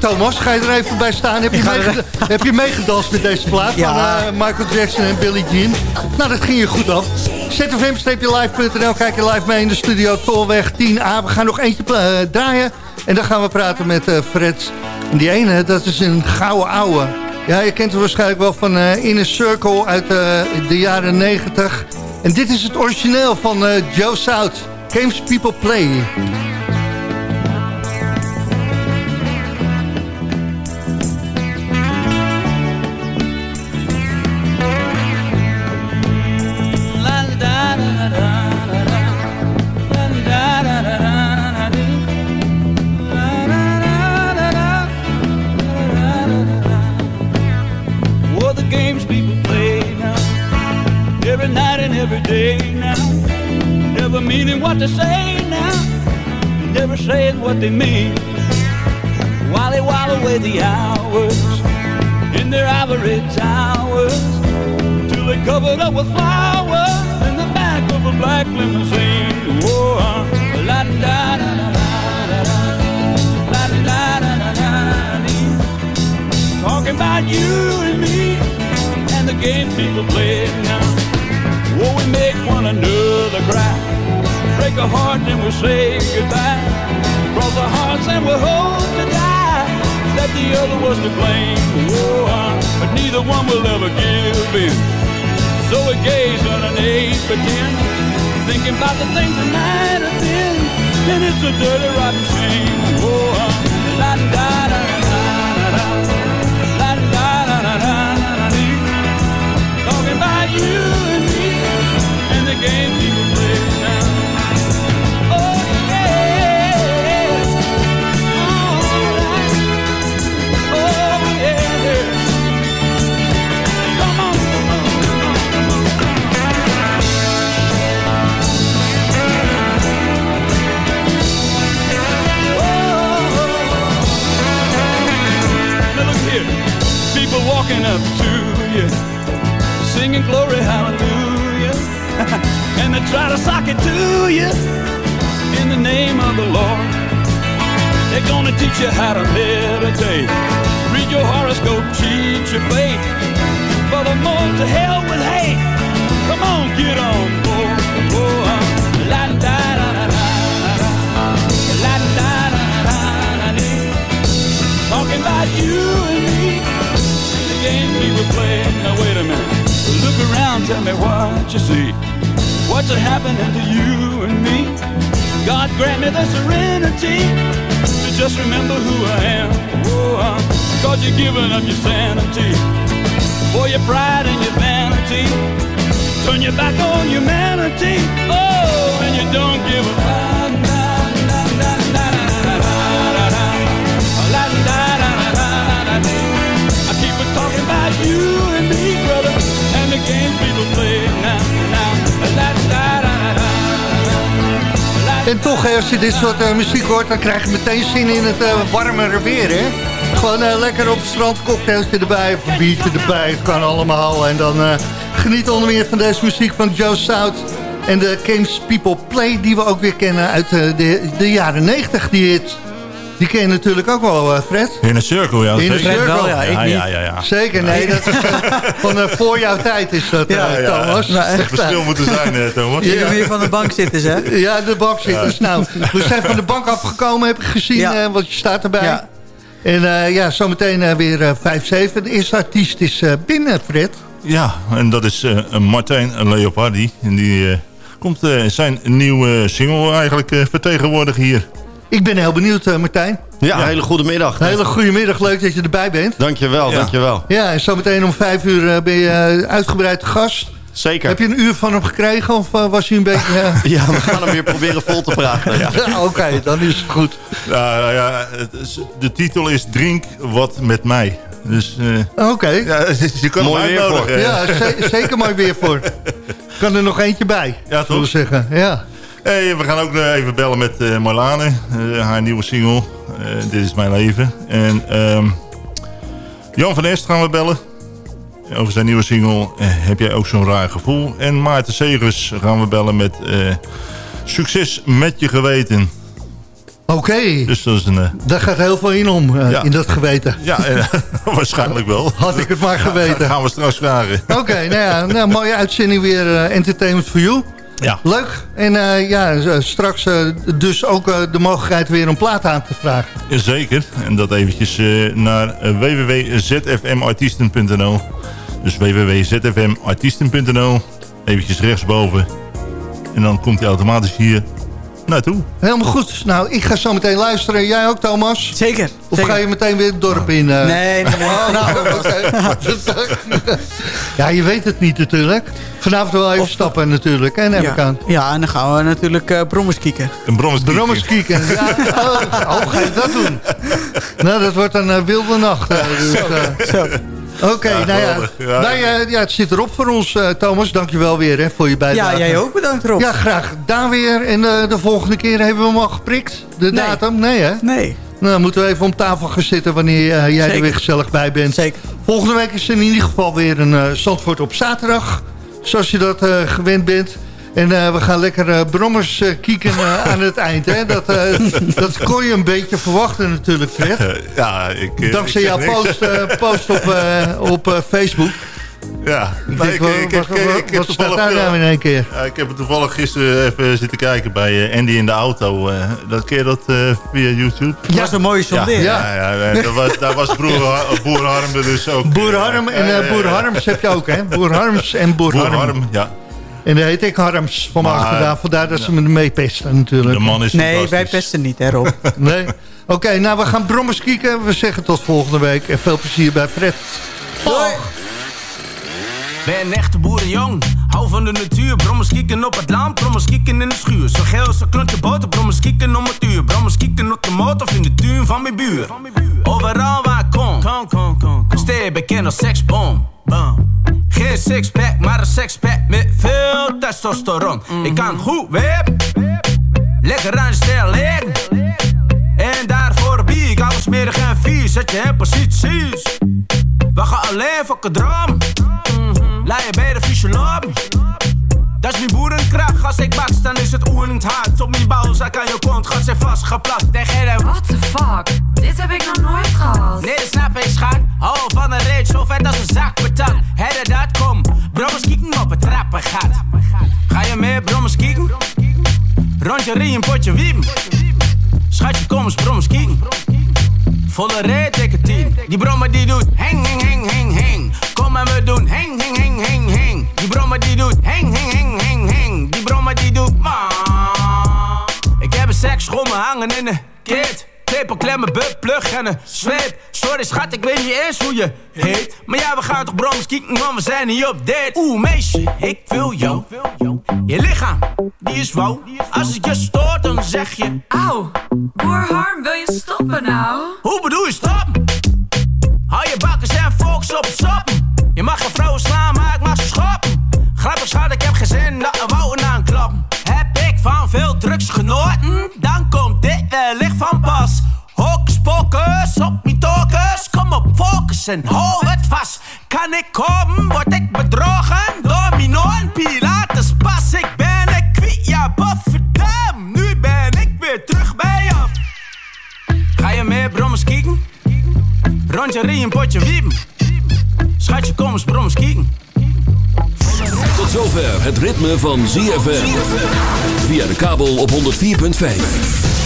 Thomas, ga je er even bij staan? Heb je, meegedanst met deze plaat van eh, Michael Jackson en Billy Jean? Nou, dat ging je goed af. Zfm-live.nl, kijk je live mee in de studio Tolweg 10A. We gaan nog eentje eh, draaien en dan gaan we praten met eh, uh, Fred. En die ene, dat is een gouden ouwe. Ja, je kent hem waarschijnlijk wel van Inner Circle uit de jaren 90. En dit is het origineel van Joe South. Games People Play. What they mean. While they while away the hours in their ivory towers, till they're covered up with flowers in the back of a black limousine. Whoa, uh, la da da da da da, la da da da da. Talking about you and me and the games people play now. Oh, we make one another cry. Break a heart and we say goodbye. Hearts and we hope to die. That the other was to blame. Oh, but neither one will ever give in. So we gaze on an eight pretend. Thinking about the things that might have been. And it's a dirty rotten shame. Oh, uh, la da walking up to you, singing glory hallelujah, *laughs* and they try to sock it to you in the name of the Lord. They're gonna teach you how to meditate, read your horoscope, cheat your fate. Furthermore, to hell with hate. Come on, get on board. Oh, uh, la da da da da la da da da da. Talking about you and me games we were playing. Now wait a minute. Look around, tell me what you see. What's happening to you and me? God grant me the serenity To just remember who I am. Oh, uh, Cause you're giving up your sanity. For your pride and your vanity Turn your back on humanity. Oh, and you don't give a En toch, als je dit soort eh, muziek hoort, dan krijg je meteen zin in het eh, warmere weer, hè? Gewoon eh, lekker op het strand, cocktailtje erbij, of een biertje erbij, het kan allemaal. En dan geniet onder meer van deze muziek van Joe South en de Games People Play, die we ook weer kennen uit de, de jaren 90, die hit. Die ken je natuurlijk ook wel, eh, Fred. In een cirkel, ja. In een cirkel. ja, ja, ja, ja. Zeker, nee, dat is eh, van eh, voor jouw tijd is dat, eh, Ja, ja. Thomas. Nou, echt, verschil moeten zijn, eh, Thomas. Jullie hier van de bank zitten, hè? Ja, de bankzitters. Nou, we zijn van de bank afgekomen, heb ik gezien, Ja. eh, want je staat erbij. Ja. En eh, ja, zometeen weer eh 5-7. De eerste artiest is eh, binnen, Fred. Ja, en dat is eh, Martijn Leopardi. En die eh, komt zijn nieuwe single eigenlijk eh, vertegenwoordigen hier. Ik ben heel benieuwd, eh, Martijn. Ja, hele goede middag. Een hele goede middag, leuk dat je erbij bent. Dankjewel, Ja. dankjewel. Ja, en zometeen om 5 uur eh, ben je eh, uitgebreid gast. Zeker. Heb je een uur van hem gekregen of was hij een beetje... *laughs* Ja, we gaan hem weer proberen vol te praten. Ja. *laughs* Ja, Oké, dan is het goed. Nou ja, de titel is Drink wat met mij. Dus eh, Oké. *laughs* ja, je kan Mooi weer voor. Ja, ze- zeker mooi weer voor. Kan er nog eentje bij, Ja, zullen we toch? zeggen. Ja. Hey, we gaan ook eh, even bellen met eh, Marlane, eh, haar nieuwe single. Dit is mijn leven. En ehm, Jan van Est gaan we bellen. Over zijn nieuwe single Heb jij ook zo'n raar gevoel. En Maarten Segers gaan we bellen met Succes met je geweten. Oké. Dus dat is een... Daar gaat heel veel in om, Ja. in dat geweten. ja, *laughs* waarschijnlijk wel. Had ik het maar geweten. Gaan we straks vragen. Oké, nou ja, nou, mooie uitzending weer Entertainment for You. Ja. Leuk. En eh, ja, z- straks eh, dus ook eh, de mogelijkheid weer een plaat aan te vragen. Zeker. En dat eventjes eh, naar eh, www.zfmartiesten.nl Dus www.zfmartiesten.nl Eventjes rechtsboven. En dan komt hij automatisch hier naartoe. Helemaal goed. Nou, ik ga zo meteen luisteren. Jij ook, Thomas? Zeker. Of zeker. ga je meteen weer het dorp in? eh? Nee, nee, nee. Oh, nou, *laughs* oké. ja, je weet het niet natuurlijk. Vanavond wel even stappen natuurlijk. En heb ik ja. aan. ja, en dan gaan we natuurlijk eh brommers kieken. Een brommers Brommers kieken. Ja, oh, oh, ga je dat doen? Nou, dat wordt een eh, wilde nacht. dus, eh. Oké, Ja, nou ja. Ja. wij, eh, ja, het zit erop voor ons, eh, Thomas. Dankjewel weer hè, voor je bijdrage. Ja, jij ook bedankt Rob. Ja, graag gedaan weer. En eh, de volgende keer hebben we hem al geprikt, de Nee. datum? Nee, hè? Nee. Nou, dan moeten we even om tafel gaan zitten wanneer eh, jij er weer gezellig bij bent. Zeker. Volgende week is er in ieder geval weer een eh Zandvoort op zaterdag. Zoals je dat eh, gewend bent. En eh, we gaan lekker eh, brommers eh, kieken eh, aan het eind. Hè? Dat, eh, *laughs* dat kon je een beetje verwachten natuurlijk, Fred. *laughs* Ja, ik... Dankzij ik jouw niks. post, eh, *laughs* post op, eh, op eh, Facebook. Ja, Ik Nee, denk, wel, wat, wat, ik wat staat daar nou in één keer? Ja, ik heb het toevallig gisteren even zitten kijken bij eh, Andy in de auto. eh, dat je dat eh, via YouTube? Dat was een mooie Ja, sondering. ja, ja, ja, dat was, daar was broer, boer Harm er dus ook. Boer Harm en Ja, ja, eh, ja, Boer ja. Harms heb je ook, hè? Boer Harms en Boer, Boer Harm. Harm, ja. En daar heet ik Harms van mijn Maar- achternaam. Vandaar dat ze me ermee pesten natuurlijk. De man is Nee, wij pesten niet, hè Rob. *laughs* Nee. Oké, nou we gaan brommers kieken. We zeggen tot volgende week. En veel plezier bij Fred. Ben een echte boerenjong, hou van de natuur. Brommers kieken op het land, brommers kieken in de schuur. Zo geel als een klontje boter, brommers kieken om het uur. Brommers kieken op de motor of in de tuin van mijn buur. Overal waar ik kom, kom, kom, kom, kom. Steer bekend als seksbom. Bam. Geen sixpack, maar een sexpack met veel testosteron. Ik kan goed wip, lekker aan de liggen. En daarvoor bier ik alles smerig en vies. Zet je in posities. We gaan alleen voor droom. Laat je bij de fysioloog. Dat is mijn boerenkracht. Als ik baks, dan is het oerend hard. Op mijn balzak aan je kont gaat ze vastgeplakt. Tegen de... What the fuck? Dit heb ik nog nooit gehad. Nee, dat snap ik, schat. Hou van een reet zo vet als een zak Ga je mee, brommers kieken? Rondje riem, potje wiem. Schatje, kom eens, brommers kieken. Volle reet, dikke tien. Die brommer die doet heng, heng, heng, heng, heng. Kom en we doen heng, heng, heng, heng, heng. Die brommer die doet heng, heng, heng, heng, heng. Die brommer die doet ma. Ik heb een seksschommel hangen in de kit. Tepel, klemmen, bup, plug en een zweep. Sorry schat, ik weet niet eens hoe je heet. Maar ja, we gaan toch brommers kieken, want we zijn hier op date. Oeh, meisje, ik wil jou. Je lichaam, die is wauw. Als het je stoort, dan zeg je... Auw, boer Harm, wil je stoppen nou? Hoe bedoel je stop? Hou je bakkers en focus op stoppen. Je mag geen vrouwen slaan, maar ik mag ze schoppen. Grappig schat, ik heb geen zin dat er wouden aanklappen. Heb ik van veel drugs genoten? Dan komt dit wellicht van pas. Hocus op mijn tokens. Kom op, focus en hou het vast. Kan ik komen, word ik bedrogen? Domino en Pilates pas. Ik ben een kwiet, ja, bofferdam. Nu ben ik weer terug bij af. Ga je mee, brommers kieken? Rondje riem, potje wiepen. Schatje, kom eens, brommers kieken. Tot zover het ritme van ZFM. Via de kabel op 104.5.